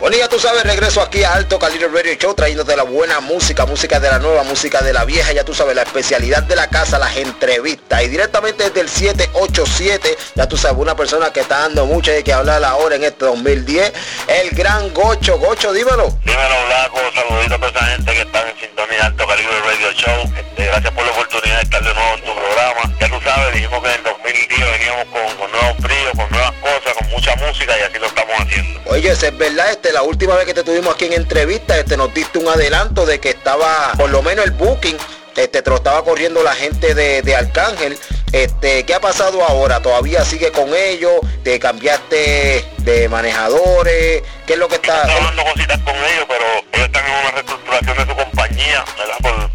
Bueno, ya tú sabes, regreso aquí a Alto Calibre Radio Show trayéndote la buena música, música de la nueva, música de la vieja, ya tú sabes, la especialidad de la casa, las entrevistas. Y directamente desde el 787, ya tú sabes, una persona que está dando mucho de que hablar ahora en este 2010, el gran Gocho. Gocho, dímelo. Dímelo, Blanco, saludito a esa gente que está en sintonía Alto Calibre Radio Show. Este, gracias por la oportunidad de estar de nuevo en tu programa. Ya tú sabes, dijimos que en el 2010 veníamos con, con nuevos Oye, es verdad, este, la última vez que te tuvimos aquí en entrevista, este, nos diste un adelanto de que estaba, por lo menos el booking, este, te lo estaba corriendo la gente de, de Arcángel. Este, ¿qué ha pasado ahora? ¿Todavía sigue con ellos? ¿Te cambiaste de manejadores? ¿Qué es lo que está? Estoy hablando cositas con ellos, pero ellos están en una reestructuración de su compañía, ¿verdad?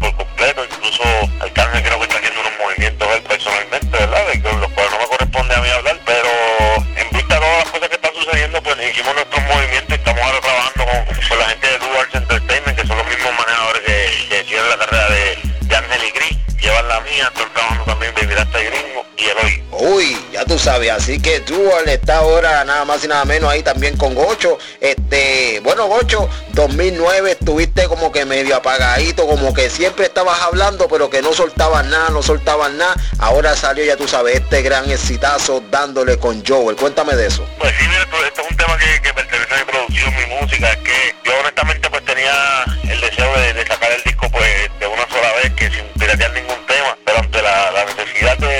Así que Dual está ahora nada más y nada menos ahí también con Gocho. Este, bueno, Gocho, 2009 estuviste como que medio apagadito, como que siempre estabas hablando, pero que no soltabas nada, no soltabas nada. Ahora salió, ya tú sabes, este gran exitazo dándole con Joel. Cuéntame de eso. Pues sí, mira, esto es un tema que, pertenece a mi producción, mi música, es que yo honestamente pues tenía el deseo de, de sacar el disco pues de una sola vez, que sin piratear ningún tema, pero ante la, la necesidad de,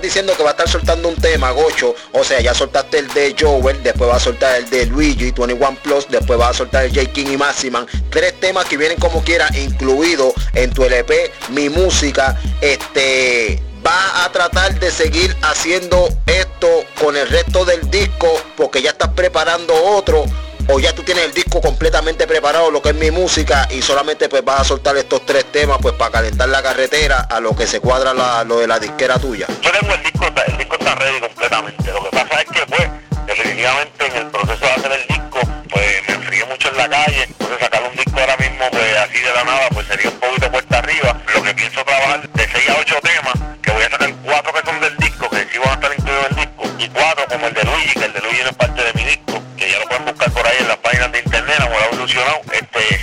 diciendo que va a estar soltando un tema, Gocho, o sea, ya soltaste el de Joel, después va a soltar el de Luigi y 21 Plus, después va a soltar el J. King y Maximan. Tres temas que vienen como quiera incluido en tu LP, mi música. Este va a tratar de seguir haciendo esto con el resto del disco porque ya estás preparando otro o ya tú tienes el disco completamente preparado, lo que es mi música, y solamente pues vas a soltar estos tres temas pues para calentar la carretera a lo que se cuadra la- lo de la disquera tuya. Yo tengo el disco, el disco está ready completamente. Lo que pasa es que pues, definitivamente en el proceso de hacer el disco, pues me enfrié mucho en la calle. Entonces sacar un disco ahora mismo, pues así de la nada, pues sería un poquito cuesta arriba. Lo que pienso trabajar de 6 a 8 temas, que voy a sacar cuatro que son del disco, que sí van a estar incluidos en el disco, y cuatro como el de Luigi, que el de Luigi no es parte de mi disco, Este,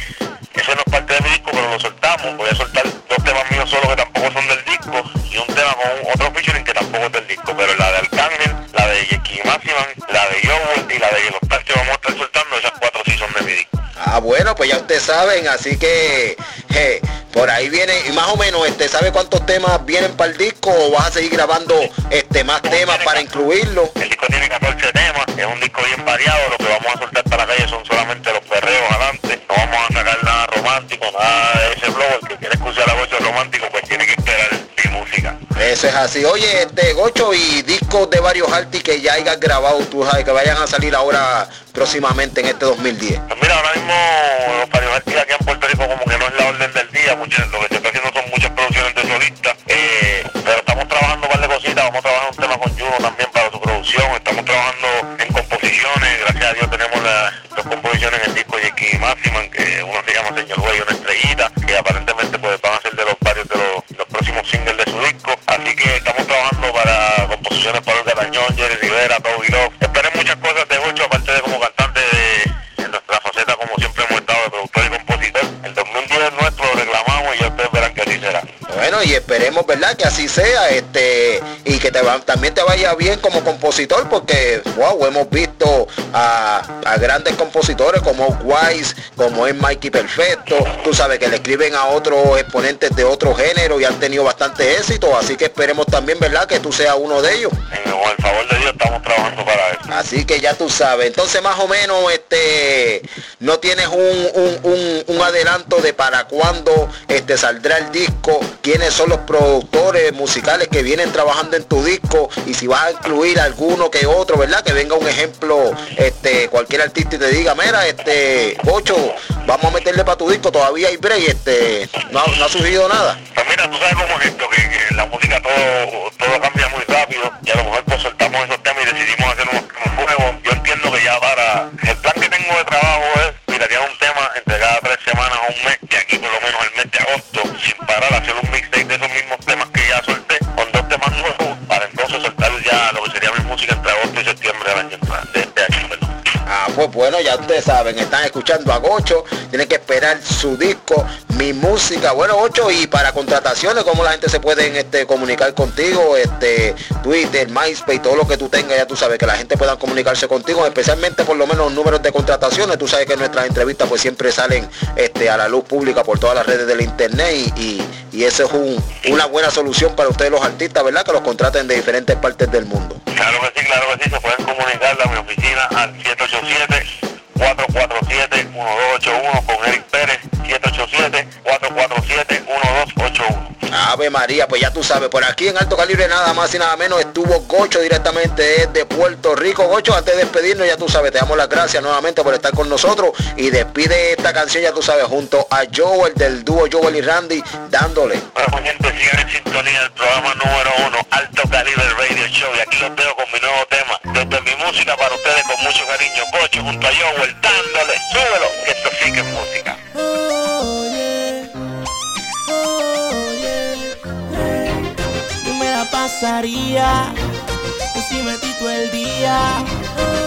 ese no es parte de mi disco, pero lo soltamos. Voy a soltar dos temas míos solo que tampoco son del disco y un tema con otro featuring que tampoco es del disco, pero la de Arcángel, la de Jackie Maximan, la de Joel y la de Yellow que vamos a estar soltando, esas cuatro sí son de mi disco. Ah, bueno, pues ya ustedes saben, así que je, por ahí viene, y más o menos, este, ¿sabe cuántos temas vienen para el disco o vas a seguir grabando este más temas para incluirlo? El disco tiene 14 temas, es un disco bien variado, lo que vamos a soltar para la calle son solamente los perreos adelante, no vamos a sacar nada romántico, nada de ese flow, el que quiere escuchar la voz romántico pues tiene que esperar mi música. Eso es así. Oye, este Gocho y discos de varios artistas que ya hayas grabado, tú sabes, que vayan a salir ahora próximamente en este 2010. Pues mira, ahora mismo los parios aquí en Puerto Rico día, muchas, lo que se está haciendo son muchas producciones de solistas, Y esperemos, ¿verdad? Que así sea, este, y que te va- también te vaya bien como compositor, porque, wow, hemos visto a, grandes compositores como Wise, como es Mikey Perfecto, tú sabes que le escriben a otros exponentes de otro género y han tenido bastante éxito, así que esperemos también, ¿verdad? Que tú seas uno de ellos. Favor de Dios estamos trabajando para. Así que ya tú sabes. Entonces más o menos este no tienes un, un, un, adelanto de para cuándo este saldrá el disco, quiénes son los productores musicales que vienen trabajando en tu disco y si vas a incluir alguno que otro, ¿verdad? Que venga un ejemplo, este, cualquier artista y te diga, mira, este, Ocho, vamos a meterle para tu disco, todavía hay break, este, no, ha surgido nada. Pues mira, tú sabes cómo es esto, que, la música todo, todo cambia muy rápido y a lo mejor pues soltamos esos y decidimos hacer unos, juegos. Yo entiendo que ya para, el plan que tengo de trabajo es miraría un tema entre cada tres semanas o un mes, de aquí por lo menos el mes de agosto, sin parar, hacer un mixtape de esos mismos temas que ya solté, con dos temas nuevos, para entonces soltar ya lo que sería mi música entre agosto y septiembre del año, de este año, Ah, pues bueno, ya ustedes saben, están escuchando a Gocho, tienen que esperar su disco, mi música. Bueno, Ocho, y para contrataciones, ¿cómo la gente se puede este, comunicar contigo? Este, Twitter, MySpace, todo lo que tú tengas, ya tú sabes, que la gente pueda comunicarse contigo, especialmente por lo menos números de contrataciones. Tú sabes que nuestras entrevistas pues siempre salen este, a la luz pública por todas las redes del internet y, y, eso es una buena solución para ustedes los artistas, ¿verdad? Que los contraten de diferentes partes del mundo. Claro que sí, claro que sí, se pueden comunicar a mi oficina al 787 447 1281 Ave María, pues ya tú sabes, por aquí en Alto Calibre nada más y nada menos estuvo Gocho directamente desde Puerto Rico. Gocho, antes de despedirnos, ya tú sabes, te damos las gracias nuevamente por estar con nosotros y despide esta canción, ya tú sabes, junto a Joel del dúo Joel y Randy, dándole. Bueno, pues, gente, sigan en sintonía del programa número uno, Alto Calibre Radio Show, y aquí los veo con mi nuevo tema, desde mi música para ustedes con mucho cariño, Gocho junto a Joel, dándole, súbelo, que esto sí que es música. Pasaría si me tito el día.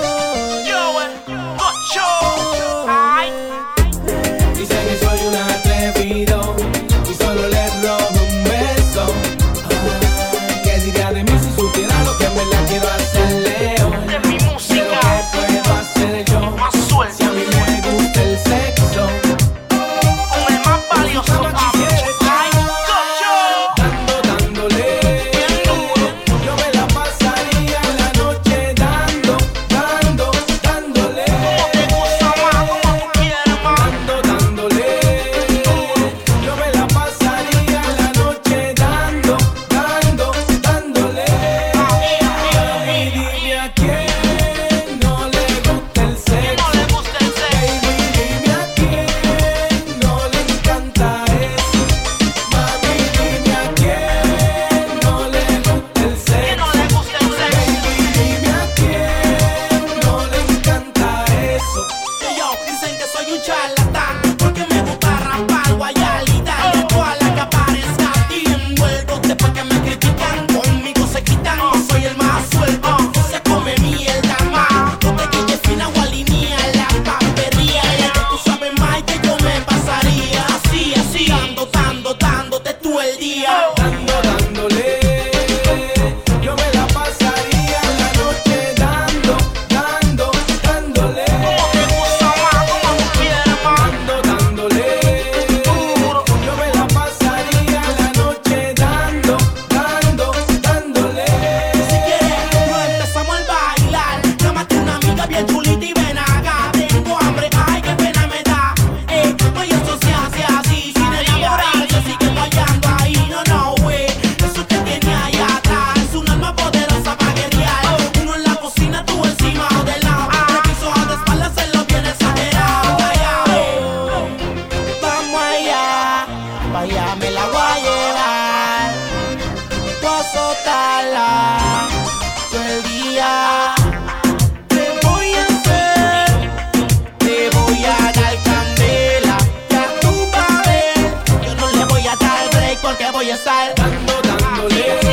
Le voy a dar break porque voy a estar Dando, dándole.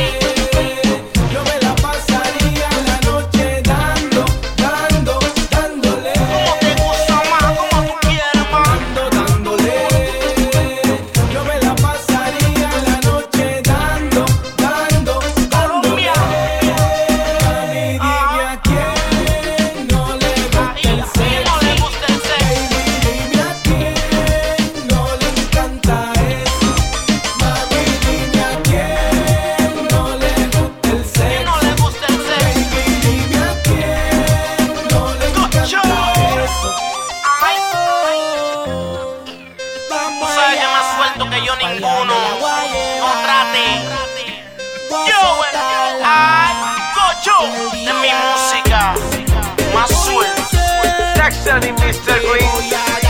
Que yo ninguno. No trate. Yo, soltarla. ay. Gocho, de mi música, más suelto. Jackson y Mr. Green.